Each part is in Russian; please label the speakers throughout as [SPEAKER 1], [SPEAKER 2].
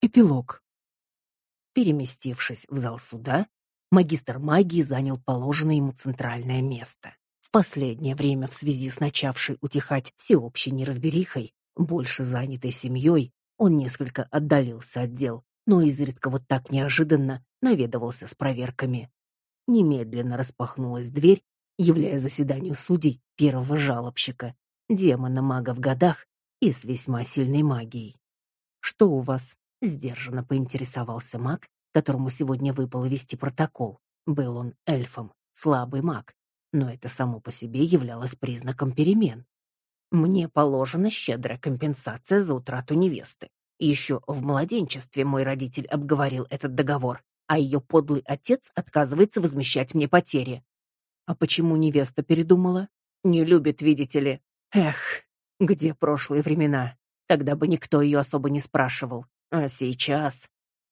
[SPEAKER 1] Эпилог. Переместившись в зал суда, магистр магии занял положенное ему центральное место. В последнее время в связи с начавшей утихать всеобщей неразберихой, больше занятой семьей, он несколько отдалился от дел, но изредка вот так неожиданно наведывался с проверками. Немедленно распахнулась дверь, являя заседанию судей первого жалобщика, демона-мага в годах и с весьма сильной магией. «Что у вас?» — сдержанно поинтересовался маг, которому сегодня выпало вести протокол. Был он эльфом, слабый маг, но это само по себе являлось признаком перемен. Мне положена щедрая компенсация за утрату невесты. Еще в младенчестве мой родитель обговорил этот договор, а ее подлый отец отказывается возмещать мне потери. А почему невеста передумала? Не любит, видите ли. Эх, где прошлые времена? Тогда бы никто ее особо не спрашивал. А сейчас...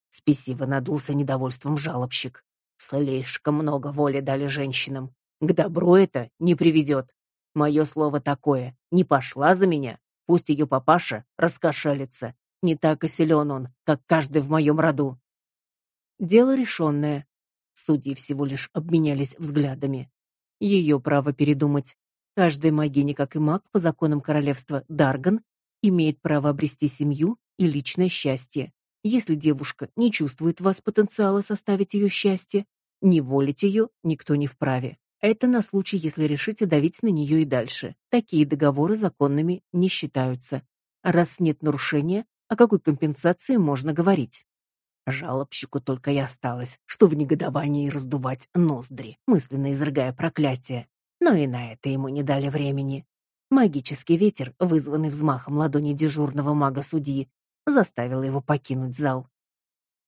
[SPEAKER 1] Спесиво надулся недовольством жалобщик. Слишком много воли дали женщинам. К добру это не приведет. Мое слово такое. Не пошла за меня. Пусть ее папаша раскошелится. Не так и силен он, как каждый в моем роду. Дело решенное. Судьи всего лишь обменялись взглядами. Ее право передумать. Каждая магиня, как и маг, по законам королевства Дарган, имеет право обрести семью и личное счастье. Если девушка не чувствует в вас потенциала составить ее счастье, не волить ее никто не вправе. Это на случай, если решите давить на нее и дальше. Такие договоры законными не считаются. Раз нет нарушения, о какой компенсации можно говорить? Жалобщику только и осталось, что в негодовании раздувать ноздри, мысленно изрыгая проклятие. Но и на это ему не дали времени. Магический ветер, вызванный взмахом ладони дежурного мага-судьи, заставил его покинуть зал.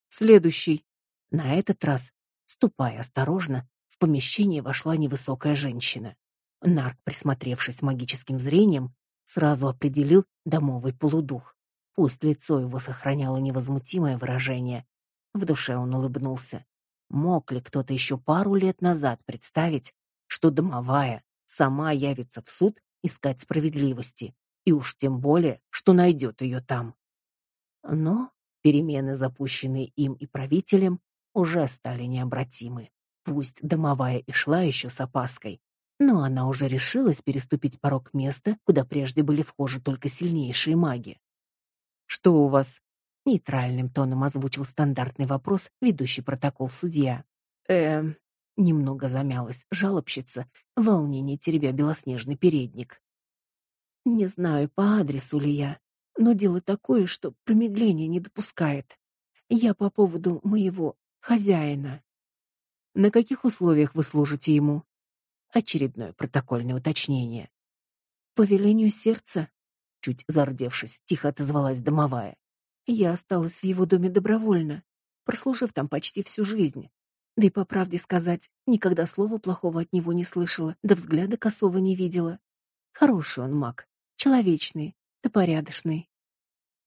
[SPEAKER 1] Следующий. На этот раз, ступая осторожно, в помещение вошла невысокая женщина. Нарк, присмотревшись магическим зрением, сразу определил домовый полудух. Пусть лицо его сохраняло невозмутимое выражение, в душе он улыбнулся. Мог ли кто-то еще пару лет назад представить, что домовая сама явится в суд искать справедливости, и уж тем более, что найдет ее там. Но перемены, запущенные им и правителем, уже стали необратимы. Пусть домовая и шла еще с опаской, но она уже решилась переступить порог места, куда прежде были вхожи только сильнейшие маги. Что у вас? нейтральным тоном озвучил стандартный вопрос ведущий протокол судья. Эм, немного замялась жалобщица, в волнении теребя белоснежный передник. Не знаю, по адресу ли я, но дело такое, что промедление не допускает. Я по поводу моего хозяина. На каких условиях вы служите ему? Очередное протокольное уточнение. По велению сердца, чуть зардевшись, тихо отозвалась домовая. Я осталась в его доме добровольно, прослужив там почти всю жизнь. Да и по правде сказать, никогда слова плохого от него не слышала, да взгляда косого не видела. Хороший он маг, человечный, да порядочный.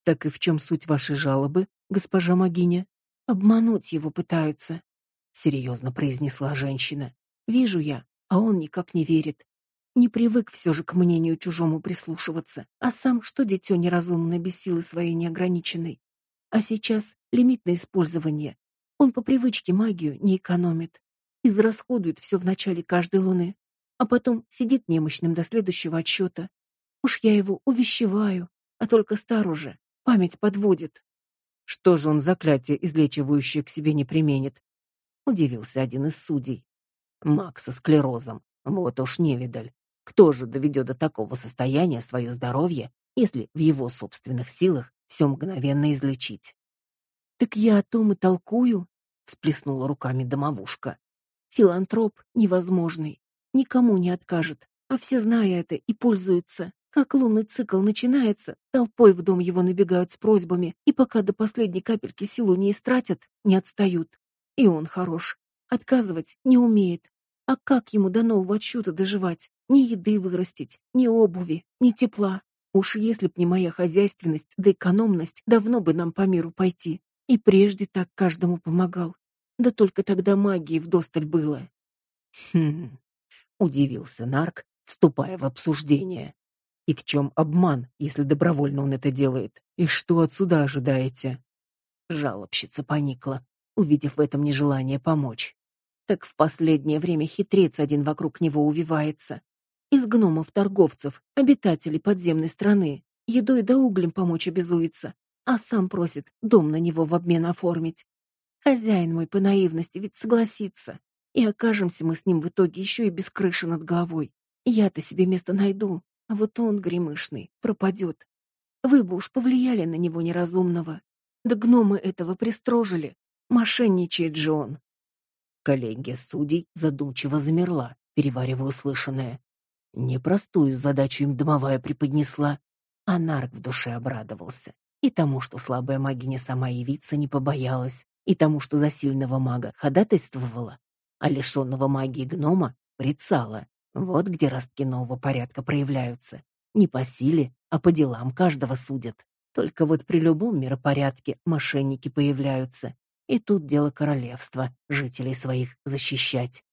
[SPEAKER 1] Так и в чем суть вашей жалобы, госпожа Магиня? Обмануть его пытаются, серьезно произнесла женщина. Вижу я, а он никак не верит. Не привык все же к мнению чужому прислушиваться, а сам что дитё неразумное без силы своей неограниченной. А сейчас лимит на использование. Он по привычке магию не экономит, израсходует все в начале каждой луны, а потом сидит немощным до следующего отсчета. Уж я его увещеваю, а только стар уже, память подводит. Что же он заклятие излечивающее к себе не применит? Удивился один из судей. Макс со склерозом. Вот уж не видаль. Кто же доведет до такого состояния свое здоровье, если в его собственных силах все мгновенно излечить? Так я о том и толкую, всплеснула руками домовушка. Филантроп невозможный, никому не откажет, а все зная это и пользуются. Как лунный цикл начинается, толпой в дом его набегают с просьбами, и пока до последней капельки силу не истратят, не отстают. И он хорош, отказывать не умеет. А как ему до нового отсчета доживать? Ни еды вырастить, ни обуви, ни тепла. Уж если б не моя хозяйственность да экономность, давно бы нам по миру пойти. И прежде так каждому помогал. Да только тогда магии вдосталь было. Хм. Удивился Нарк, вступая в обсуждение. И в чем обман, если добровольно он это делает? И что отсюда ожидаете? Жалобщица поникла, увидев в этом нежелание помочь. Так в последнее время хитрец один вокруг него увивается. Из гномов-торговцев, обитателей подземной страны, едой да углем помочь обязуется, а сам просит дом на него в обмен оформить. Хозяин мой по наивности ведь согласится, и окажемся мы с ним в итоге еще и без крыши над головой. Я-то себе место найду, а вот он, гремышный, пропадет. Вы бы уж повлияли на него неразумного. Да гномы этого пристрожили. Мошенничает же он.
[SPEAKER 2] Коллегия судей задумчиво замерла, переваривая услышанное. Непростую задачу им домовая преподнесла. А Нарк в душе обрадовался. И тому, что слабая магиня сама явиться не побоялась, и тому, что за сильного мага ходатайствовала, а лишенного магии гнома прицала. Вот где ростки нового порядка проявляются. Не по силе, а по делам каждого судят. Только вот при любом миропорядке мошенники появляются, и тут дело королевства жителей своих защищать.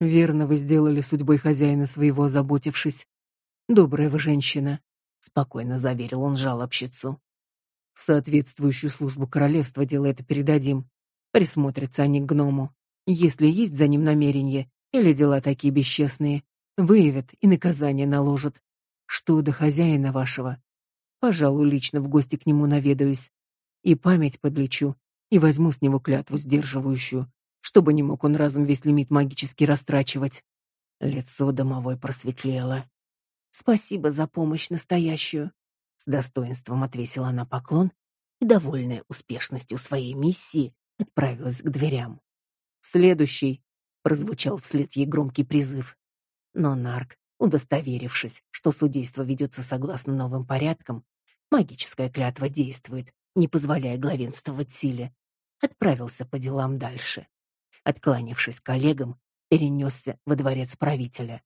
[SPEAKER 3] Верно вы сделали судьбой хозяина своего, заботившись. Добрая вы женщина, спокойно заверил он жалобщицу. В соответствующую службу королевства дело это передадим. Присмотрятся они к гному. Если есть за ним намерение или дела такие бесчестные, выявят и наказание наложат. Что до хозяина вашего, пожалуй, лично в гости к нему наведаюсь и память подлечу и возьму с него клятву сдерживающую, чтобы не мог он разом весь лимит магически растрачивать.
[SPEAKER 2] Лицо домовой просветлело.
[SPEAKER 1] Спасибо за помощь настоящую, с достоинством отвесила она поклон и довольная успешностью своей миссии отправилась к дверям. Следующий прозвучал вслед ей громкий призыв. Но Нарк, удостоверившись, что судейство ведется согласно новым порядкам, магическая клятва действует, не позволяя главенствовать силе, отправился по делам дальше. Откланившись коллегам, перенесся во дворец правителя.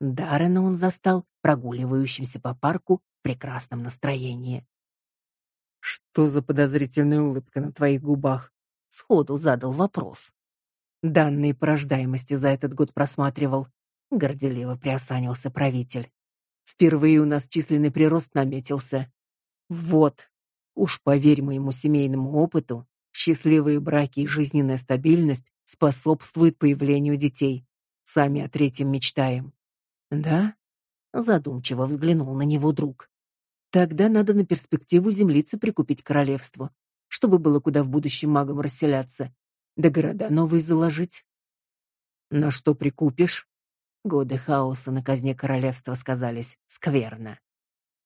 [SPEAKER 1] Даррена он застал прогуливающимся по парку в прекрасном настроении.
[SPEAKER 3] Что за подозрительная улыбка на твоих губах?
[SPEAKER 1] Сходу задал вопрос.
[SPEAKER 3] Данные по рождаемости за этот год просматривал.
[SPEAKER 1] Горделиво приосанился правитель.
[SPEAKER 3] Впервые у нас численный прирост наметился. Вот. Уж поверь моему семейному опыту, Счастливые браки и жизненная стабильность способствуют появлению детей. Сами о третьем мечтаем.
[SPEAKER 1] Да? Задумчиво взглянул на него друг.
[SPEAKER 3] Тогда надо на перспективу землицы прикупить королевство, чтобы было куда в будущем магам расселяться, да города новые заложить. На что прикупишь?
[SPEAKER 1] Годы хаоса на казне королевства сказались скверно.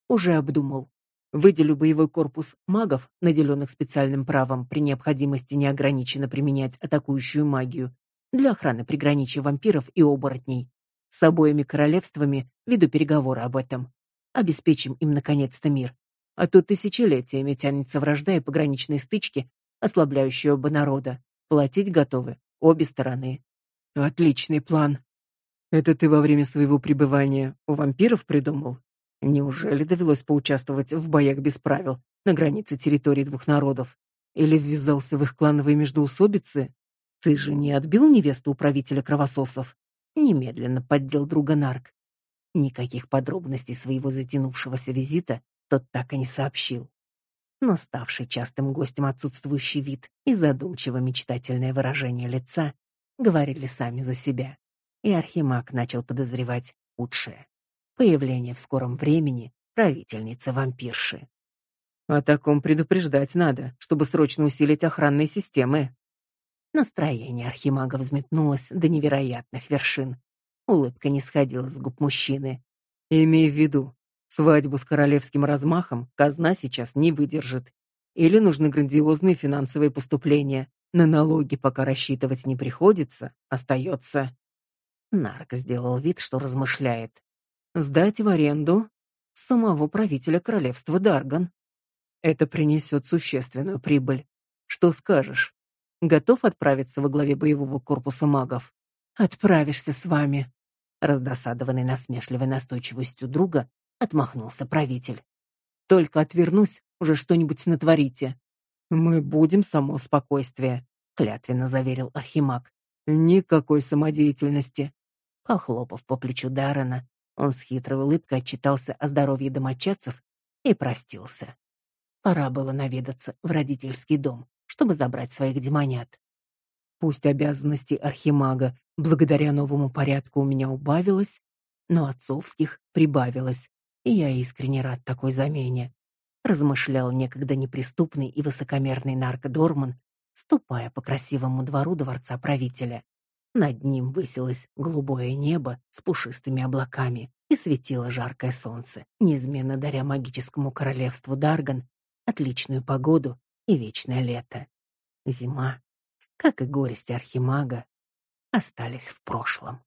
[SPEAKER 3] Уже обдумал. Выделю боевой корпус магов, наделенных специальным правом при необходимости неограниченно применять атакующую магию для охраны приграничья вампиров и оборотней. С обоими королевствами веду переговоры об этом. Обеспечим им наконец-то мир. А то тысячелетиями тянется вражда и пограничные стычки, ослабляющие оба народа. Платить готовы обе стороны. Отличный план. Это ты во время своего пребывания у вампиров придумал? Неужели довелось поучаствовать в боях без правил на границе территорий двух народов? Или ввязался в их клановые междоусобицы? Ты же не отбил невесту у правителя кровососов?
[SPEAKER 1] Немедленно поддел друга Нарк. Никаких подробностей своего затянувшегося визита тот так и не сообщил. Но ставший частым гостем отсутствующий вид и задумчиво мечтательное выражение лица говорили сами за себя. И Архимаг начал подозревать худшее появление в скором времени правительницы-вампирши.
[SPEAKER 3] О таком предупреждать надо, чтобы срочно усилить охранные системы.
[SPEAKER 1] Настроение архимага взметнулось до невероятных вершин. Улыбка не сходила с губ мужчины.
[SPEAKER 3] Имей в виду, свадьбу с королевским размахом казна сейчас не выдержит. Или нужны грандиозные финансовые поступления. На налоги пока рассчитывать не приходится, остается.
[SPEAKER 1] Нарк сделал вид, что размышляет
[SPEAKER 3] сдать в аренду самого правителя королевства Дарган. Это принесет существенную прибыль. Что скажешь? Готов отправиться во главе боевого корпуса магов?
[SPEAKER 1] Отправишься с вами, раздосадованный насмешливой настойчивостью друга, отмахнулся правитель.
[SPEAKER 3] Только отвернусь, уже что-нибудь натворите. Мы будем само спокойствие.
[SPEAKER 1] клятвенно заверил Архимаг.
[SPEAKER 3] Никакой самодеятельности.
[SPEAKER 1] Похлопав по плечу Даррена, он с хитрой улыбкой отчитался о здоровье домочадцев и простился. Пора было наведаться в родительский дом, чтобы забрать своих демонят.
[SPEAKER 3] Пусть обязанности архимага благодаря новому порядку у меня убавилось, но отцовских прибавилось, и я искренне рад такой замене. Размышлял некогда неприступный и высокомерный наркодорман, ступая по красивому двору дворца правителя. Над ним высилось голубое небо с пушистыми облаками и светило жаркое солнце, неизменно даря магическому королевству Дарган отличную погоду и вечное лето. Зима, как и горести архимага, остались в прошлом.